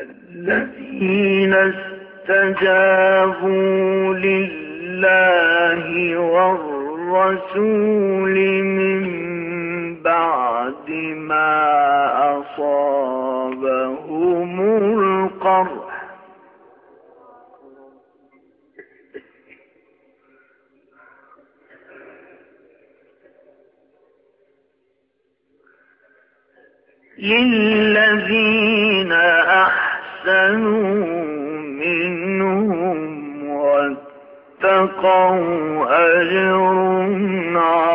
الذين استجابوا لله والرسول من بعد ما أصابهم القرح. للذين أحسنوا منهم واتقوا أجر عظيم